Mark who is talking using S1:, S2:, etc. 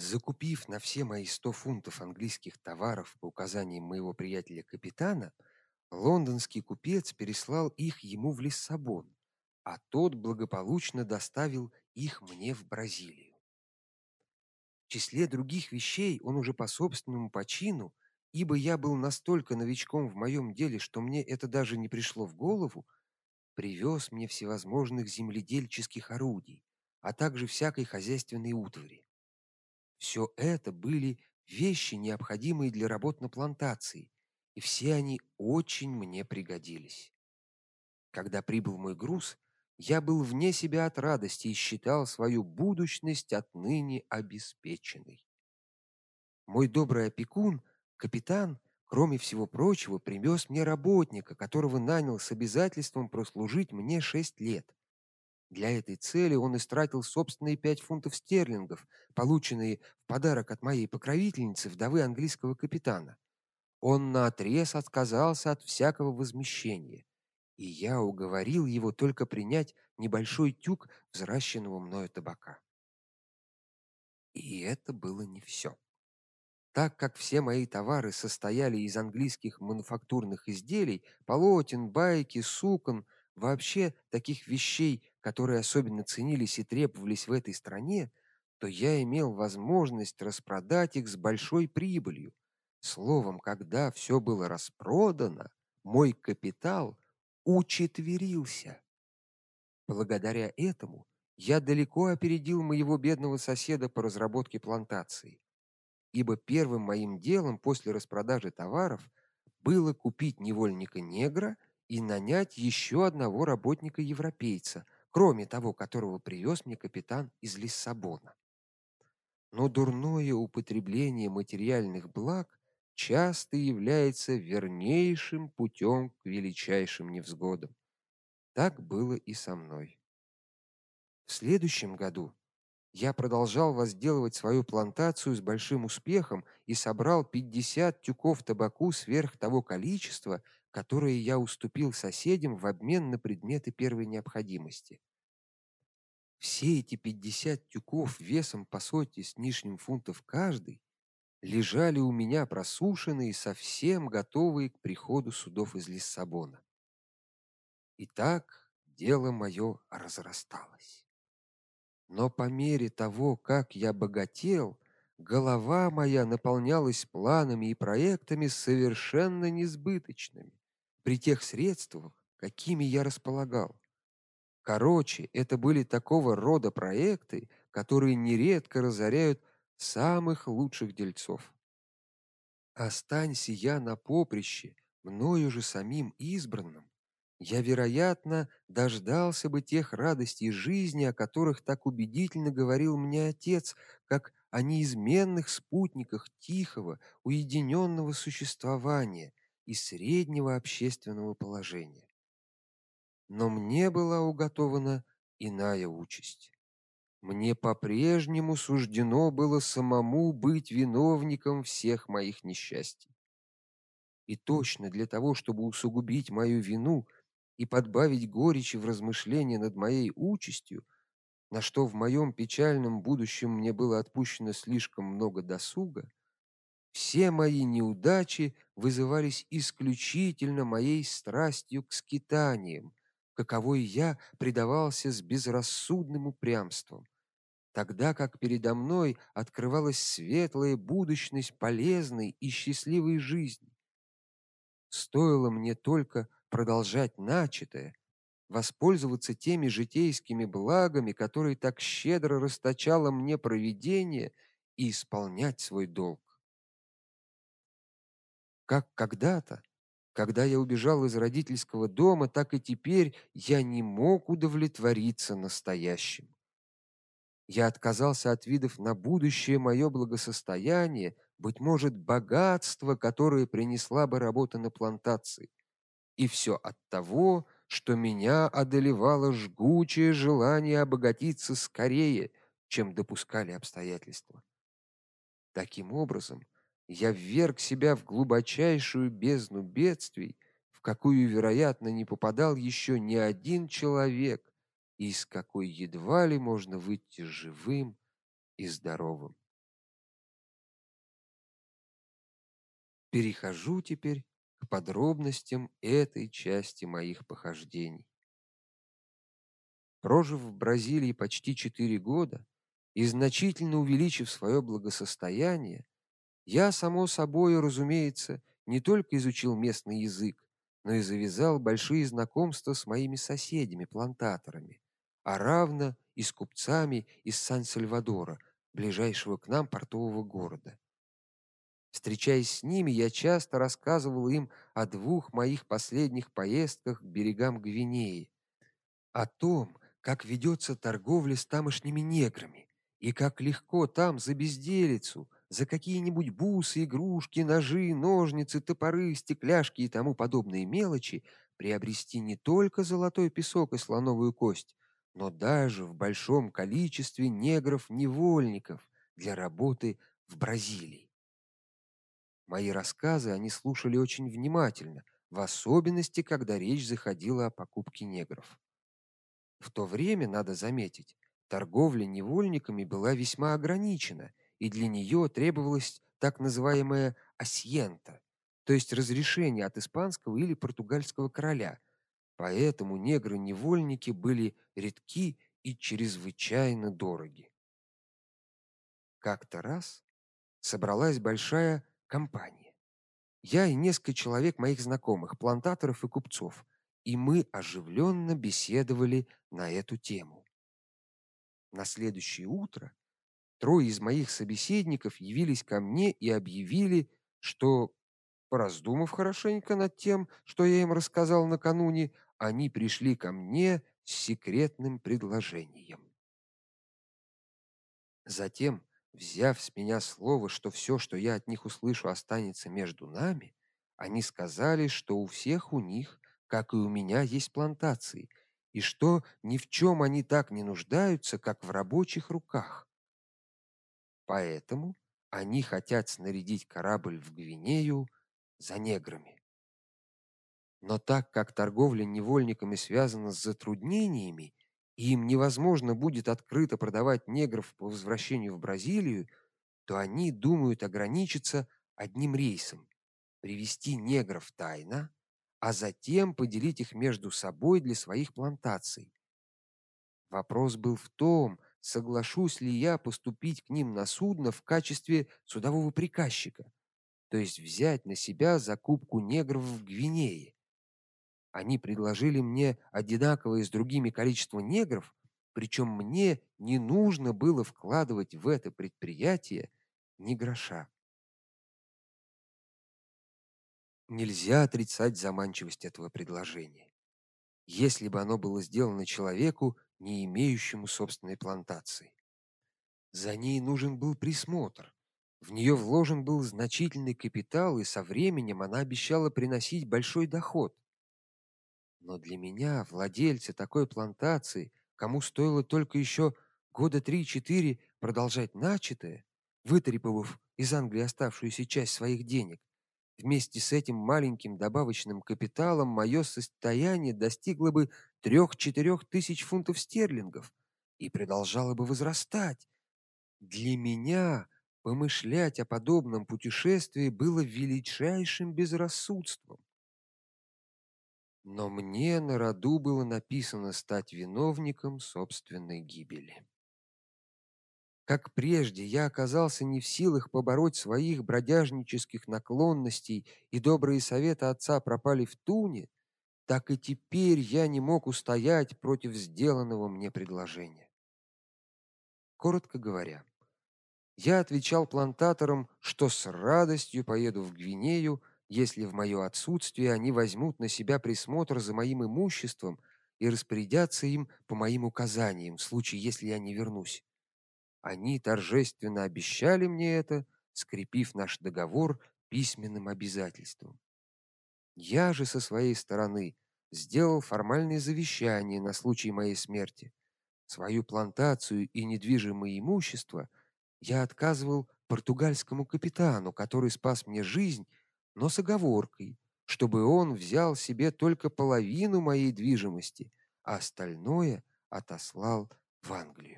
S1: Закупив на все мои 100 фунтов английских товаров по указаниям моего приятеля капитана, лондонский купец переслал их ему в Лиссабон, а тот благополучно доставил их мне в Бразилию. В числе других вещей он уже по собственному почину, ибо я был настолько новичком в моем деле, что мне это даже не пришло в голову, привез мне всевозможных земледельческих орудий, а также всякой хозяйственной утвари. Все это были вещи, необходимые для работ на плантации, и все они очень мне пригодились. Когда прибыл мой груз, я был вне себя от радости и считал свою будущность отныне обеспеченной. Мой добрый опекун, капитан, кроме всего прочего, привез мне работника, которого нанял с обязательством прослужить мне шесть лет. Для этой цели он истратил собственные пять фунтов стерлингов, полученные в подарок от моей покровительницы, вдовы английского капитана. Он наотрез отказался от всякого возмещения, и я уговорил его только принять небольшой тюк взращенного мною табака. И это было не все. Так как все мои товары состояли из английских мануфактурных изделий, полотен, байки, сукон, вообще таких вещей, которые особенно ценились и требовались в этой стране, то я имел возможность распродать их с большой прибылью. Словом, когда все было распродано, мой капитал учетверился. Благодаря этому я далеко опередил моего бедного соседа по разработке плантации, ибо первым моим делом после распродажи товаров было купить невольника негра и нанять еще одного работника европейца – кроме того, которого привез мне капитан из Лиссабона. Но дурное употребление материальных благ часто является вернейшим путем к величайшим невзгодам. Так было и со мной. В следующем году я продолжал возделывать свою плантацию с большим успехом и собрал 50 тюков табаку сверх того количества, которые я уступил соседям в обмен на предметы первой необходимости. Все эти 50 тюков весом по сотне с лишним фунтов каждый лежали у меня просушенные, совсем готовые к приходу судов из Лиссабона. И так дело мое разрасталось. Но по мере того, как я богател, голова моя наполнялась планами и проектами совершенно несбыточными при тех средствах, какими я располагал. Короче, это были такого рода проекты, которые нередко разоряют самых лучших дельцов. Останься я на поприще, мною же самим избранным, я, вероятно, дождался бы тех радостей жизни, о которых так убедительно говорил мне отец, как о неизменных спутниках тихого, уединенного существования и среднего общественного положения. Но мне была уготована иная участь. Мне по-прежнему суждено было самому быть виновником всех моих несчастий. И точно для того, чтобы усугубить мою вину и подбавить горечи в размышления над моей участью, на что в моем печальном будущем мне было отпущено слишком много досуга, все мои неудачи вызывались исключительно моей страстью к скитаниям, каковой я предавался с безрассудным упрямством, тогда как передо мной открывалась светлая будущность полезной и счастливой жизни. Стоило мне только продолжать начатое, воспользоваться теми житейскими благами, которые так щедро расточало мне провидение, и исполнять свой долг. Как когда-то когда я убежал из родительского дома, так и теперь я не мог удовлетвориться настоящим. Я отказался от видов на будущее мое благосостояние, быть может, богатство, которое принесла бы работа на плантации. И все от того, что меня одолевало жгучее желание обогатиться скорее, чем допускали обстоятельства. Таким образом, я вверг себя в глубочайшую бездну бедствий, в какую, вероятно, не попадал еще ни один человек, и из какой едва ли можно выйти живым и здоровым. Перехожу теперь к подробностям этой части моих похождений. Прожив в Бразилии почти четыре года и значительно увеличив свое благосостояние, я само собой, разумеется, не только изучил местный язык, но и завязал большие знакомства с моими соседями-плантаторами, а равно и с купцами из Сан-Сальвадора, ближайшего к нам портового города. Встречаясь с ними, я часто рассказывал им о двух моих последних поездках к берегам Гвинеи, о том, как ведется торговля с тамошними неграми и как легко там за безделицу, за какие-нибудь бусы, игрушки, ножи, ножницы, топоры, стекляшки и тому подобные мелочи приобрести не только золотой песок и слоновую кость, но даже в большом количестве негров-невольников для работы в Бразилии. Мои рассказы они слушали очень внимательно, в особенности, когда речь заходила о покупке негров. В то время, надо заметить, торговля невольниками была весьма ограничена, и для нее требовалась так называемая асьента, то есть разрешение от испанского или португальского короля. Поэтому негры-невольники были редки и чрезвычайно дороги. Как-то раз собралась большая компания. Я и несколько человек моих знакомых, плантаторов и купцов – и мы оживленно беседовали на эту тему. На следующее утро трое из моих собеседников явились ко мне и объявили, что пораздумав хорошенько над тем, что я им рассказал накануне, они пришли ко мне с секретным предложением. Затем, взяв с меня слово, что все, что я от них услышу, останется между нами, они сказали, что у всех у них как и у меня есть плантации, и что ни в чем они так не нуждаются, как в рабочих руках. Поэтому они хотят снарядить корабль в Гвинею за неграми. Но так как торговля невольниками связана с затруднениями, и им невозможно будет открыто продавать негров по возвращению в Бразилию, то они думают ограничиться одним рейсом привести негров тайно а затем поделить их между собой для своих плантаций. Вопрос был в том, соглашусь ли я поступить к ним на судно в качестве судового приказчика, то есть взять на себя закупку негров в Гвинее. Они предложили мне одинаковое с другими количество негров, причем мне не нужно было вкладывать в это предприятие ни гроша. Нельзя отрицать заманчивость этого предложения. Если бы оно было сделано человеку, не имеющему собственной плантации. За ней нужен был присмотр. В нее вложен был значительный капитал, и со временем она обещала приносить большой доход. Но для меня, владельца такой плантации, кому стоило только еще года три-четыре продолжать начатое, вытребовав из Англии оставшуюся часть своих денег, Вместе с этим маленьким добавочным капиталом мое состояние достигло бы трех-четырех тысяч фунтов стерлингов и продолжало бы возрастать. Для меня помышлять о подобном путешествии было величайшим безрассудством. Но мне на роду было написано стать виновником собственной гибели. Как прежде я оказался не в силах побороть своих бродяжнических наклонностей, и добрые советы отца пропали в туне, так и теперь я не мог устоять против сделанного мне предложения. Коротко говоря, я отвечал плантаторам, что с радостью поеду в Гвинею, если в мое отсутствие они возьмут на себя присмотр за моим имуществом и распорядятся им по моим указаниям в случае, если я не вернусь. Они торжественно обещали мне это, скрепив наш договор письменным обязательством. Я же со своей стороны сделал формальное завещание на случай моей смерти. Свою плантацию и недвижимое имущество я отказывал португальскому капитану, который спас мне жизнь, но с оговоркой, чтобы он взял себе только половину моей движимости, а остальное отослал в Англию.